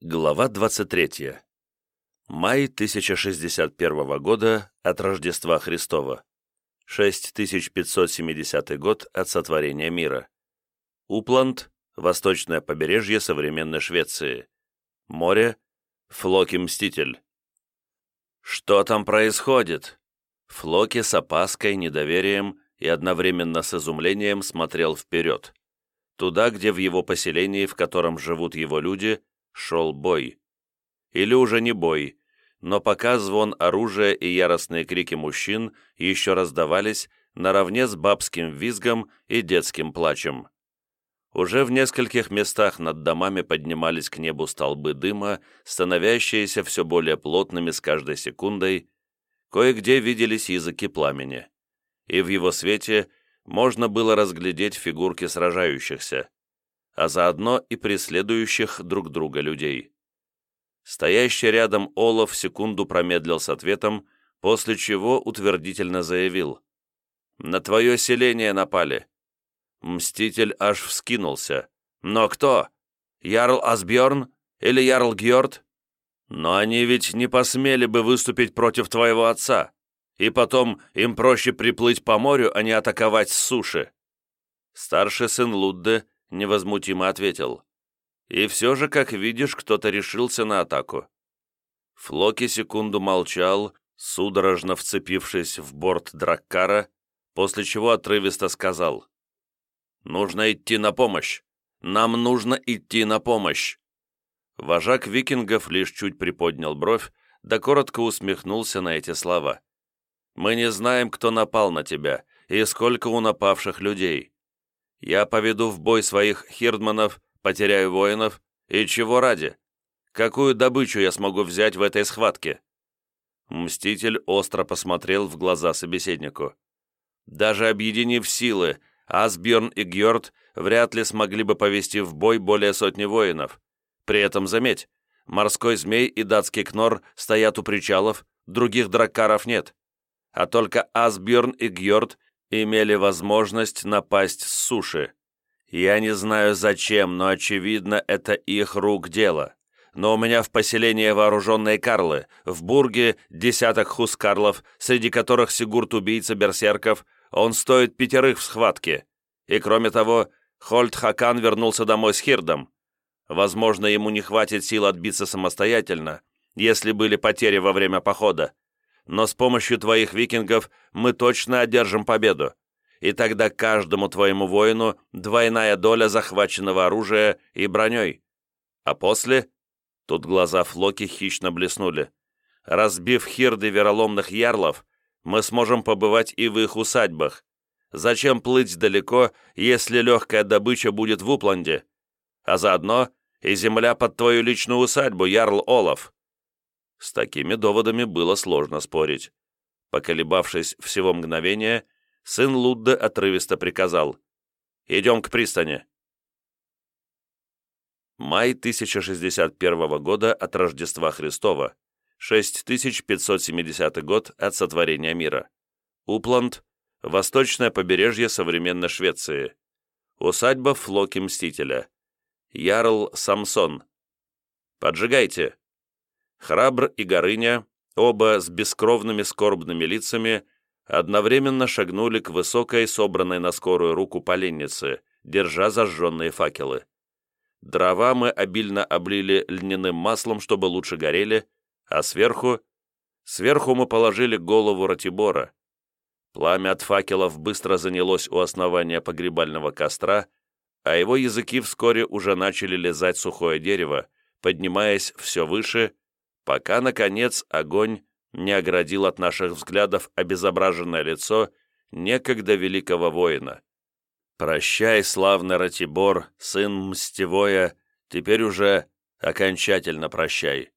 Глава 23. Май 1061 года от Рождества Христова. 6570 год от сотворения мира. Упланд, восточное побережье современной Швеции. Море, Флоки-Мститель. Что там происходит? Флоки с опаской, недоверием и одновременно с изумлением смотрел вперед. Туда, где в его поселении, в котором живут его люди, шел бой. Или уже не бой, но пока звон оружия и яростные крики мужчин еще раздавались наравне с бабским визгом и детским плачем. Уже в нескольких местах над домами поднимались к небу столбы дыма, становящиеся все более плотными с каждой секундой, кое-где виделись языки пламени, и в его свете можно было разглядеть фигурки сражающихся а заодно и преследующих друг друга людей. Стоящий рядом Олаф секунду промедлил с ответом, после чего утвердительно заявил. «На твое селение напали». Мститель аж вскинулся. «Но кто? Ярл Асбjörn или Ярл Гьорд? Но они ведь не посмели бы выступить против твоего отца, и потом им проще приплыть по морю, а не атаковать с суши». Старший сын Лудде невозмутимо ответил. «И все же, как видишь, кто-то решился на атаку». Флоки секунду молчал, судорожно вцепившись в борт Драккара, после чего отрывисто сказал. «Нужно идти на помощь! Нам нужно идти на помощь!» Вожак викингов лишь чуть приподнял бровь, да коротко усмехнулся на эти слова. «Мы не знаем, кто напал на тебя и сколько у напавших людей. Я поведу в бой своих хирдманов, потеряю воинов, и чего ради? Какую добычу я смогу взять в этой схватке?» Мститель остро посмотрел в глаза собеседнику. «Даже объединив силы, Асбjörn и Гьорд вряд ли смогли бы повести в бой более сотни воинов. При этом, заметь, морской змей и датский кнор стоят у причалов, других драккаров нет. А только Асбjörn и Гьорд имели возможность напасть с суши. Я не знаю зачем, но очевидно, это их рук дело. Но у меня в поселении вооруженные карлы, в Бурге десяток хускарлов, среди которых Сигурд-убийца берсерков, он стоит пятерых в схватке. И кроме того, Хольд Хакан вернулся домой с Хирдом. Возможно, ему не хватит сил отбиться самостоятельно, если были потери во время похода но с помощью твоих викингов мы точно одержим победу, и тогда каждому твоему воину двойная доля захваченного оружия и броней. А после...» Тут глаза Флоки хищно блеснули. «Разбив хирды вероломных ярлов, мы сможем побывать и в их усадьбах. Зачем плыть далеко, если легкая добыча будет в Упланде? А заодно и земля под твою личную усадьбу, Ярл Олаф. С такими доводами было сложно спорить. Поколебавшись всего мгновения, сын Лудда отрывисто приказал «Идем к пристани». Май 1061 года от Рождества Христова, 6570 год от сотворения мира. Упланд, восточное побережье современной Швеции. Усадьба Флоки Мстителя. Ярл Самсон. «Поджигайте!» Храбр и Горыня, оба с бескровными скорбными лицами, одновременно шагнули к высокой, собранной на скорую руку поленнице, держа зажженные факелы. Дрова мы обильно облили льняным маслом, чтобы лучше горели, а сверху... Сверху мы положили голову Ратибора. Пламя от факелов быстро занялось у основания погребального костра, а его языки вскоре уже начали лизать сухое дерево, поднимаясь все выше пока, наконец, огонь не оградил от наших взглядов обезображенное лицо некогда великого воина. «Прощай, славный Ратибор, сын Мстевоя, теперь уже окончательно прощай».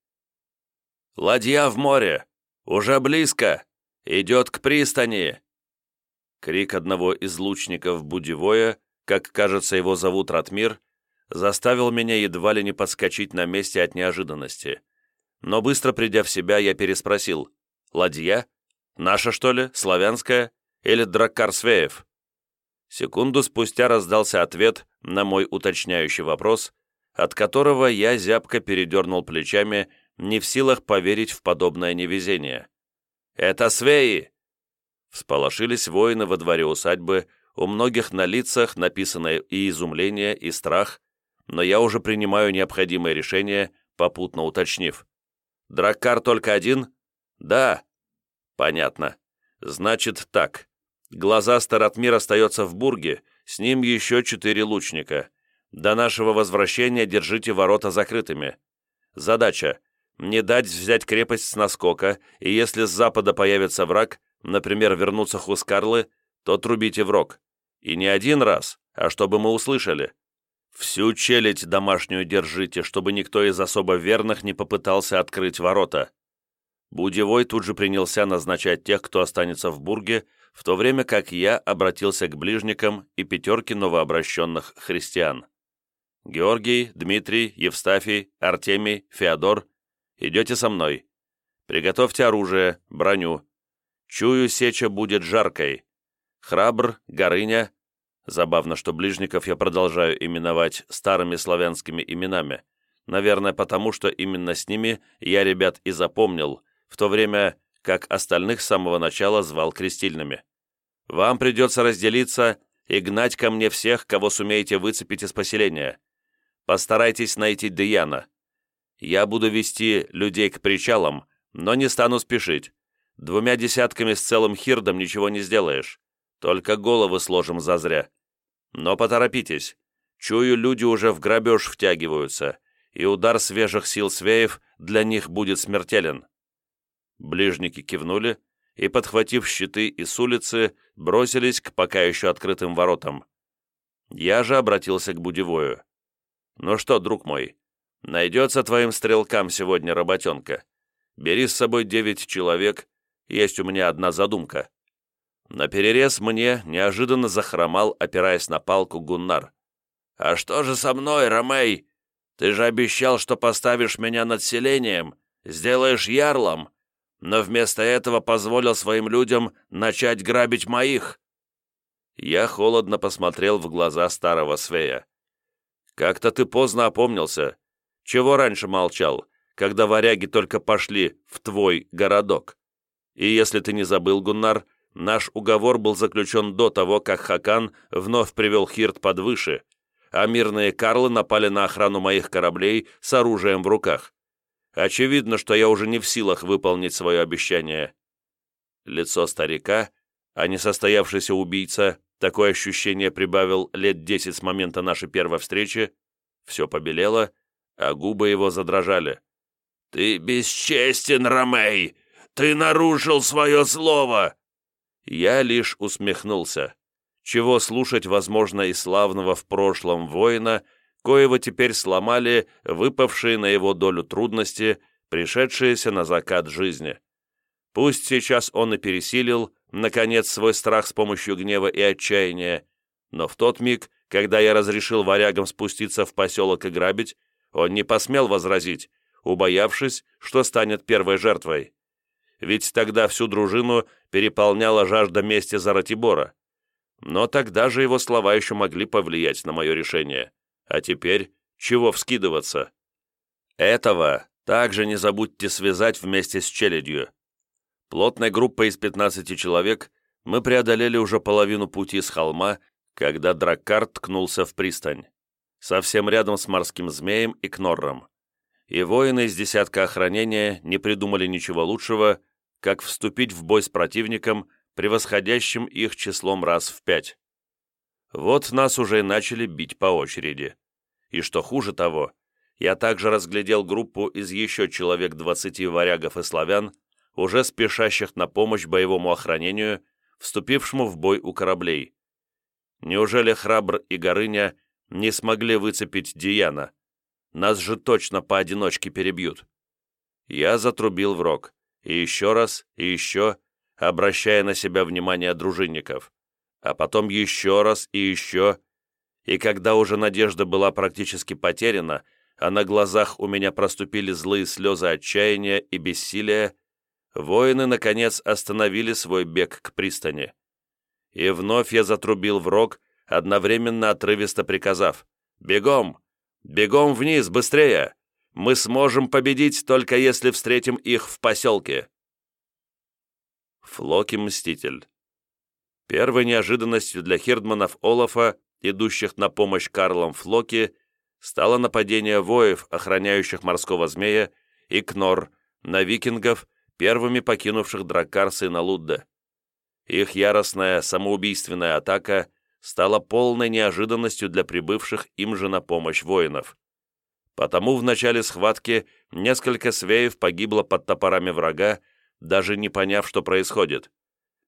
«Ладья в море! Уже близко! Идет к пристани!» Крик одного из лучников Будивоя, как кажется его зовут Ратмир, заставил меня едва ли не подскочить на месте от неожиданности. Но быстро придя в себя, я переспросил. «Ладья? Наша, что ли? Славянская? Или Драккар Свеев?» Секунду спустя раздался ответ на мой уточняющий вопрос, от которого я зябко передернул плечами, не в силах поверить в подобное невезение. «Это свеи!» Всполошились воины во дворе усадьбы, у многих на лицах написано и изумление, и страх, но я уже принимаю необходимое решение, попутно уточнив. «Драккар только один?» «Да». «Понятно. Значит так. Глаза Старотмир остается в Бурге, с ним еще четыре лучника. До нашего возвращения держите ворота закрытыми. Задача – не дать взять крепость с наскока, и если с запада появится враг, например, вернуться Хускарлы, то трубите в рог. И не один раз, а чтобы мы услышали. Всю челядь домашнюю держите, чтобы никто из особо верных не попытался открыть ворота. Будевой тут же принялся назначать тех, кто останется в Бурге, в то время как я обратился к ближникам и пятерке новообращенных христиан. «Георгий, Дмитрий, Евстафий, Артемий, Феодор, идете со мной. Приготовьте оружие, броню. Чую, сеча будет жаркой. Храбр, Горыня. Забавно, что ближников я продолжаю именовать старыми славянскими именами. Наверное, потому что именно с ними я ребят и запомнил, в то время как остальных с самого начала звал крестильными. Вам придется разделиться и гнать ко мне всех, кого сумеете выцепить из поселения. Постарайтесь найти Деяна. Я буду вести людей к причалам, но не стану спешить. Двумя десятками с целым хирдом ничего не сделаешь. Только головы сложим зазря. Но поторопитесь. Чую, люди уже в грабеж втягиваются, и удар свежих сил свеев для них будет смертелен». Ближники кивнули и, подхватив щиты и с улицы, бросились к пока еще открытым воротам. Я же обратился к Будевою. «Ну что, друг мой, найдется твоим стрелкам сегодня работенка. Бери с собой девять человек, есть у меня одна задумка». На перерез мне неожиданно захромал, опираясь на палку Гуннар. «А что же со мной, Ромей? Ты же обещал, что поставишь меня над селением, сделаешь ярлом, но вместо этого позволил своим людям начать грабить моих». Я холодно посмотрел в глаза старого Свея. «Как-то ты поздно опомнился. Чего раньше молчал, когда варяги только пошли в твой городок? И если ты не забыл, Гуннар, — Наш уговор был заключен до того, как Хакан вновь привел Хирт под выше, а мирные Карлы напали на охрану моих кораблей с оружием в руках. Очевидно, что я уже не в силах выполнить свое обещание. Лицо старика, а не состоявшийся убийца, такое ощущение прибавил лет десять с момента нашей первой встречи, все побелело, а губы его задрожали. «Ты бесчестен, Ромей! Ты нарушил свое слово!» Я лишь усмехнулся. Чего слушать, возможно, и славного в прошлом воина, коего теперь сломали выпавшие на его долю трудности, пришедшиеся на закат жизни. Пусть сейчас он и пересилил, наконец, свой страх с помощью гнева и отчаяния, но в тот миг, когда я разрешил варягам спуститься в поселок и грабить, он не посмел возразить, убоявшись, что станет первой жертвой ведь тогда всю дружину переполняла жажда мести за Ратибора. Но тогда же его слова еще могли повлиять на мое решение. А теперь чего вскидываться? Этого также не забудьте связать вместе с челядью. Плотной группой из 15 человек мы преодолели уже половину пути с холма, когда Драккар ткнулся в пристань. Совсем рядом с морским змеем и Кнорром. И воины из десятка охранения не придумали ничего лучшего, как вступить в бой с противником, превосходящим их числом раз в пять. Вот нас уже и начали бить по очереди. И что хуже того, я также разглядел группу из еще человек двадцати варягов и славян, уже спешащих на помощь боевому охранению, вступившему в бой у кораблей. Неужели Храбр и Горыня не смогли выцепить Дияна? Нас же точно поодиночке перебьют. Я затрубил в рог и еще раз, и еще, обращая на себя внимание дружинников, а потом еще раз и еще, и когда уже надежда была практически потеряна, а на глазах у меня проступили злые слезы отчаяния и бессилия, воины, наконец, остановили свой бег к пристани. И вновь я затрубил в рог, одновременно отрывисто приказав «Бегом! Бегом вниз, быстрее! Мы сможем победить, только если встретим их в поселке!» Флоки-мститель Первой неожиданностью для Хирдманов Олафа, идущих на помощь Карлам Флоки, стало нападение воев, охраняющих морского змея, и Кнор, на викингов, первыми покинувших Драккар сына Лудда. Их яростная самоубийственная атака стала полной неожиданностью для прибывших им же на помощь воинов. Потому в начале схватки несколько свеев погибло под топорами врага, даже не поняв, что происходит.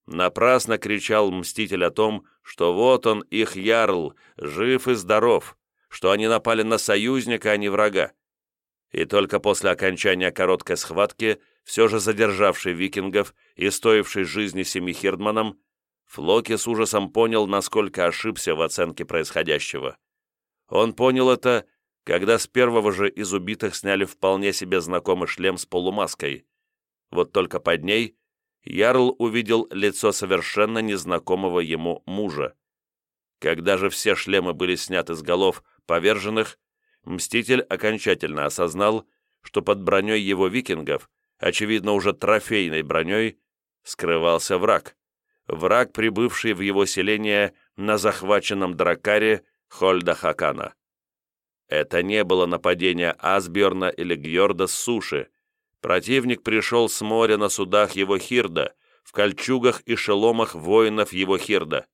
Напрасно кричал Мститель о том, что вот он, их ярл, жив и здоров, что они напали на союзника, а не врага. И только после окончания короткой схватки, все же задержавший викингов и стоивший жизни семи хирдманам, Флоки с ужасом понял, насколько ошибся в оценке происходящего. Он понял это, когда с первого же из убитых сняли вполне себе знакомый шлем с полумаской. Вот только под ней Ярл увидел лицо совершенно незнакомого ему мужа. Когда же все шлемы были сняты с голов поверженных, Мститель окончательно осознал, что под броней его викингов, очевидно уже трофейной броней, скрывался враг враг, прибывший в его селение на захваченном дракаре Хольда Хакана. Это не было нападение Асбjörна или Гьорда с суши. Противник пришел с моря на судах его Хирда, в кольчугах и шеломах воинов его Хирда.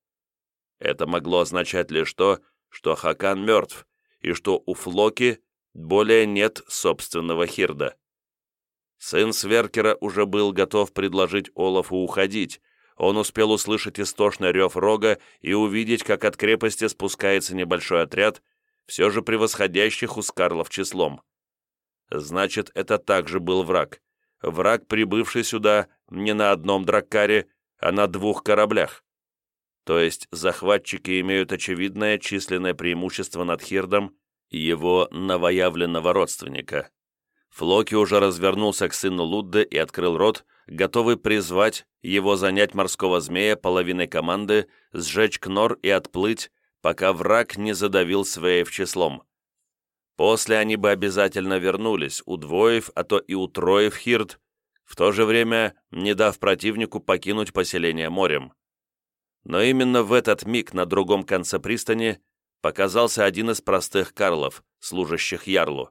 Это могло означать лишь то, что Хакан мертв, и что у Флоки более нет собственного Хирда. Сын Сверкера уже был готов предложить Олафу уходить, он успел услышать истошный рев рога и увидеть, как от крепости спускается небольшой отряд, все же превосходящих у Скарлов числом. Значит, это также был враг. Враг, прибывший сюда не на одном драккаре, а на двух кораблях. То есть захватчики имеют очевидное численное преимущество над Хирдом и его новоявленного родственника. Флоки уже развернулся к сыну Лудде и открыл рот, готовый призвать его занять морского змея половиной команды, сжечь кнор и отплыть, пока враг не задавил Свеев числом. После они бы обязательно вернулись, удвоив, а то и утроив Хирт, в то же время не дав противнику покинуть поселение морем. Но именно в этот миг на другом конце пристани показался один из простых карлов, служащих ярлу.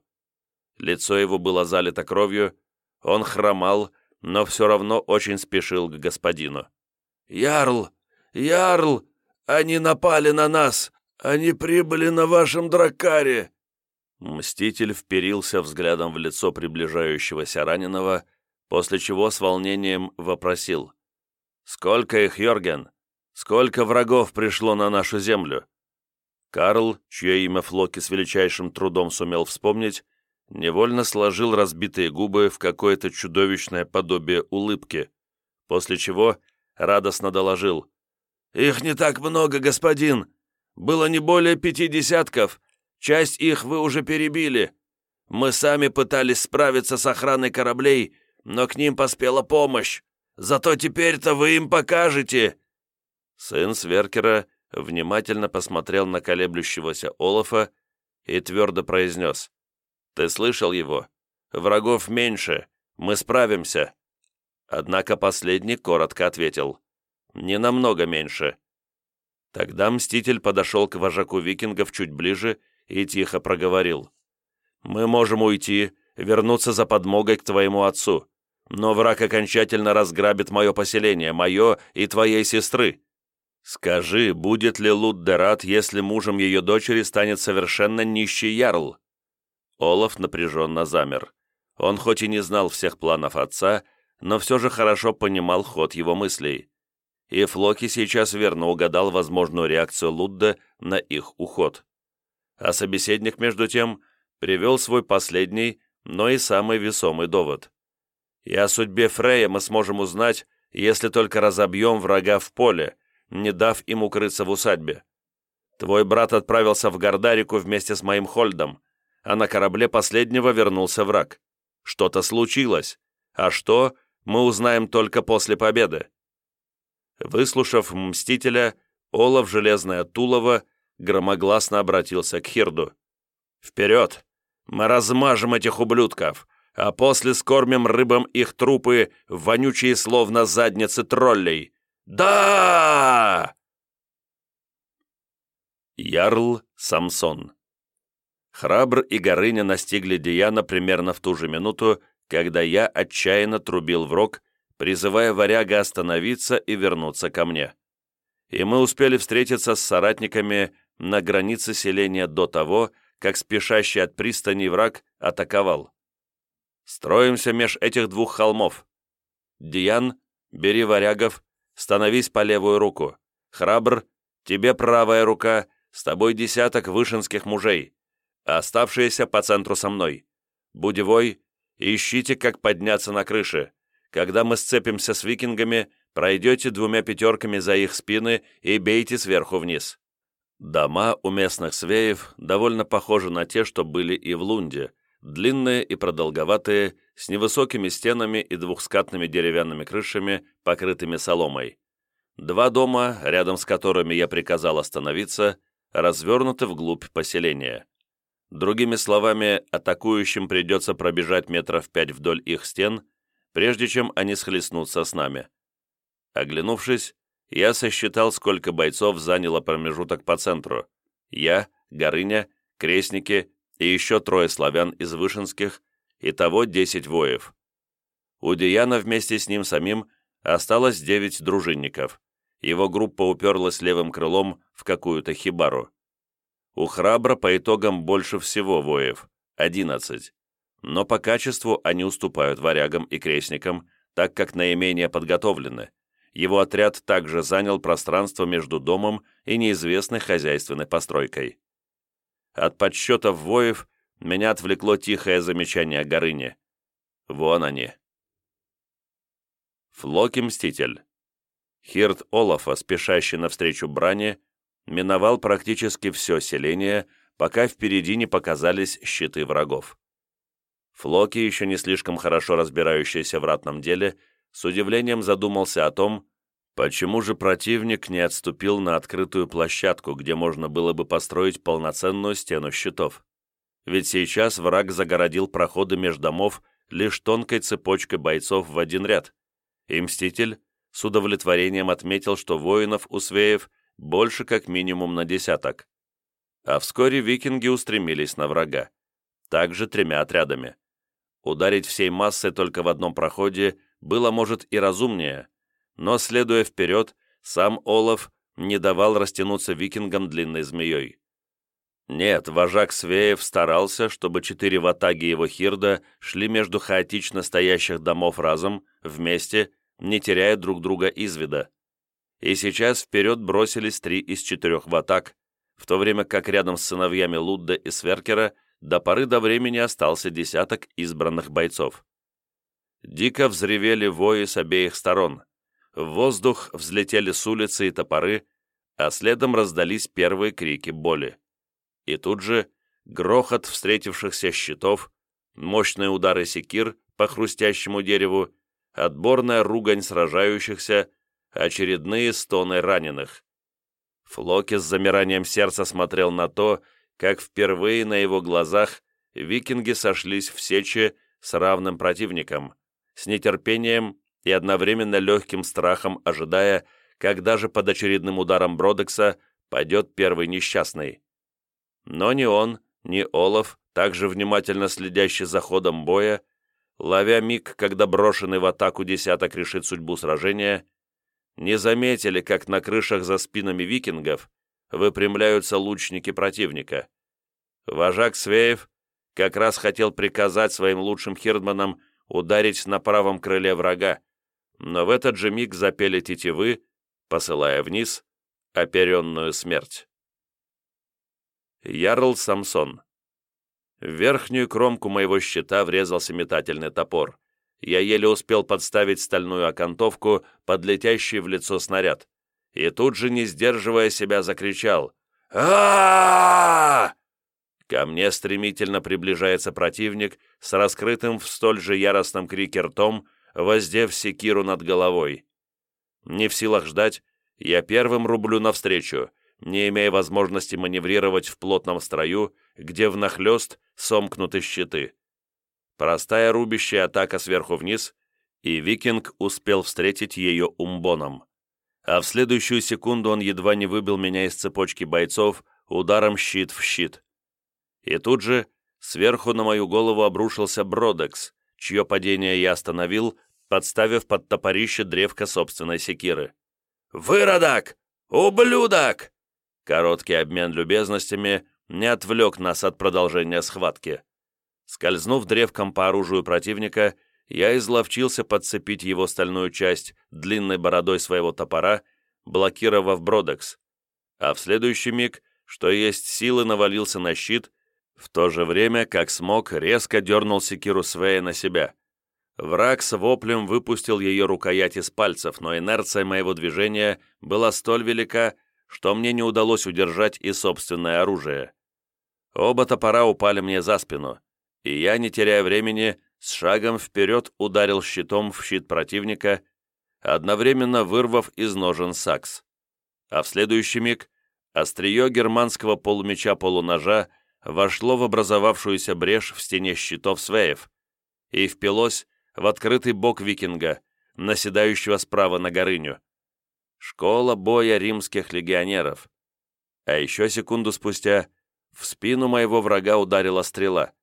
Лицо его было залито кровью, он хромал, но все равно очень спешил к господину. «Ярл! Ярл! Они напали на нас! Они прибыли на вашем дракаре!» Мститель вперился взглядом в лицо приближающегося раненого, после чего с волнением вопросил. «Сколько их, Йорген? Сколько врагов пришло на нашу землю?» Карл, чье имя Флоки с величайшим трудом сумел вспомнить, невольно сложил разбитые губы в какое-то чудовищное подобие улыбки, после чего радостно доложил. «Их не так много, господин. Было не более пяти десятков. Часть их вы уже перебили. Мы сами пытались справиться с охраной кораблей, но к ним поспела помощь. Зато теперь-то вы им покажете!» Сын Сверкера внимательно посмотрел на колеблющегося Олафа и твердо произнес. Ты слышал его? Врагов меньше. Мы справимся». Однако последний коротко ответил. «Не намного меньше». Тогда Мститель подошел к вожаку викингов чуть ближе и тихо проговорил. «Мы можем уйти, вернуться за подмогой к твоему отцу, но враг окончательно разграбит мое поселение, мое и твоей сестры. Скажи, будет ли Луддерат, если мужем ее дочери станет совершенно нищий ярл?» Олаф напряженно замер. Он хоть и не знал всех планов отца, но все же хорошо понимал ход его мыслей. И Флоки сейчас верно угадал возможную реакцию Лудда на их уход. А собеседник, между тем, привел свой последний, но и самый весомый довод. «И о судьбе Фрея мы сможем узнать, если только разобьем врага в поле, не дав им укрыться в усадьбе. Твой брат отправился в Гордарику вместе с моим Хольдом, а на корабле последнего вернулся враг. Что-то случилось, а что, мы узнаем только после победы. Выслушав Мстителя, Олаф Железное Тулово громогласно обратился к Хирду. Вперед! Мы размажем этих ублюдков, а после скормим рыбам их трупы, вонючие словно задницы троллей. Да! Ярл Самсон Храбр и Горыня настигли Диана примерно в ту же минуту, когда я отчаянно трубил в рог, призывая варяга остановиться и вернуться ко мне. И мы успели встретиться с соратниками на границе селения до того, как спешащий от пристани враг атаковал. Строимся меж этих двух холмов. Диан, бери варягов, становись по левую руку. Храбр, тебе правая рука, с тобой десяток вышинских мужей, а оставшиеся по центру со мной. Будевой, ищите, как подняться на крыше. Когда мы сцепимся с викингами, пройдете двумя пятерками за их спины и бейте сверху вниз. Дома у местных свеев довольно похожи на те, что были и в Лунде, длинные и продолговатые, с невысокими стенами и двухскатными деревянными крышами, покрытыми соломой. Два дома, рядом с которыми я приказал остановиться, развернуты вглубь поселения. Другими словами, атакующим придется пробежать метров пять вдоль их стен, прежде чем они схлестнутся с нами. Оглянувшись, я сосчитал, сколько бойцов заняло промежуток по центру. Я, Горыня, Крестники и еще трое славян из Вышинских, итого десять воев. У Дияна вместе с ним самим осталось девять дружинников. Его группа уперлась левым крылом в какую-то хибару. У Храбра по итогам больше всего воев – одиннадцать. Но по качеству они уступают варягам и крестникам, так как наименее подготовлены его отряд также занял пространство между домом и неизвестной хозяйственной постройкой. От подсчетов воев меня отвлекло тихое замечание Горыни. Вон они. Флоки-мститель. Хирт Олафа, спешащий навстречу брани, миновал практически все селение, пока впереди не показались щиты врагов. Флоки, еще не слишком хорошо разбирающийся в ратном деле, с удивлением задумался о том, почему же противник не отступил на открытую площадку, где можно было бы построить полноценную стену щитов. Ведь сейчас враг загородил проходы между домов лишь тонкой цепочкой бойцов в один ряд, и Мститель с удовлетворением отметил, что воинов у Свеев больше как минимум на десяток. А вскоре викинги устремились на врага, также тремя отрядами. Ударить всей массой только в одном проходе было, может, и разумнее, но, следуя вперед, сам Олаф не давал растянуться викингам длинной змеей. Нет, вожак Свеев старался, чтобы четыре ватаги его хирда шли между хаотично стоящих домов разом, вместе, не теряя друг друга из вида. И сейчас вперед бросились три из четырех ватаг, в то время как рядом с сыновьями Лудда и Сверкера до поры до времени остался десяток избранных бойцов. Дико взревели вои с обеих сторон. В воздух взлетели с улицы и топоры, а следом раздались первые крики боли. И тут же грохот встретившихся щитов, мощные удары секир по хрустящему дереву, отборная ругань сражающихся, очередные стоны раненых. Флоки с замиранием сердца смотрел на то, как впервые на его глазах викинги сошлись в сече с равным противником, с нетерпением и одновременно легким страхом ожидая, когда же под очередным ударом Бродекса пойдет первый несчастный. Но ни он, ни Олаф, также внимательно следящий за ходом боя, ловя миг, когда брошенный в атаку десяток решит судьбу сражения, не заметили, как на крышах за спинами викингов выпрямляются лучники противника. Вожак Свеев как раз хотел приказать своим лучшим хирдманам ударить на правом крыле врага, но в этот же миг запели тетивы, посылая вниз оперенную смерть. Ярл Самсон. В верхнюю кромку моего щита врезался метательный топор. Я еле успел подставить стальную окантовку под летящий в лицо снаряд. И тут же, не сдерживая себя, закричал а Ко мне стремительно приближается противник с раскрытым в столь же яростном крике ртом, воздев секиру над головой. Не в силах ждать, я первым рублю навстречу, не имея возможности маневрировать в плотном строю, где внахлёст сомкнуты щиты. Простая рубящая атака сверху вниз, и викинг успел встретить ее умбоном. А в следующую секунду он едва не выбил меня из цепочки бойцов ударом щит в щит. И тут же сверху на мою голову обрушился Бродекс, чье падение я остановил, подставив под топорище древко собственной секиры. «Выродок! Ублюдок!» Короткий обмен любезностями не отвлек нас от продолжения схватки. Скользнув древком по оружию противника, я изловчился подцепить его стальную часть длинной бородой своего топора, блокировав Бродекс, а в следующий миг, что есть силы, навалился на щит, в то же время, как смог, резко дернул секиру Свея на себя. Враг с воплем выпустил ее рукоять из пальцев, но инерция моего движения была столь велика, что мне не удалось удержать и собственное оружие. Оба топора упали мне за спину, и я, не теряя времени, с шагом вперед ударил щитом в щит противника, одновременно вырвав из ножен сакс. А в следующий миг острие германского полумеча-полуножа вошло в образовавшуюся брешь в стене щитов свеев и впилось в открытый бок викинга, наседающего справа на горыню. Школа боя римских легионеров. А еще секунду спустя в спину моего врага ударила стрела,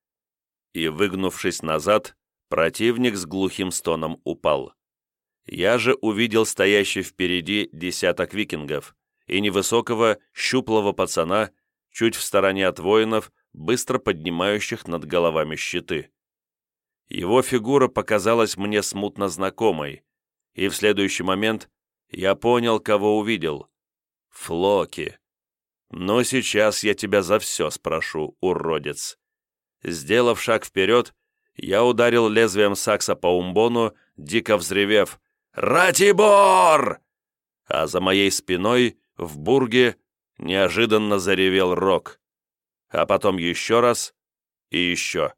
и, выгнувшись назад, противник с глухим стоном упал. Я же увидел стоящий впереди десяток викингов и невысокого, щуплого пацана, чуть в стороне от воинов, быстро поднимающих над головами щиты. Его фигура показалась мне смутно знакомой, и в следующий момент я понял, кого увидел. Флоки. Но сейчас я тебя за все спрошу, уродец. Сделав шаг вперед, я ударил лезвием сакса по умбону, дико взревев «Ратибор!» А за моей спиной, в бурге, неожиданно заревел рог. А потом еще раз и еще.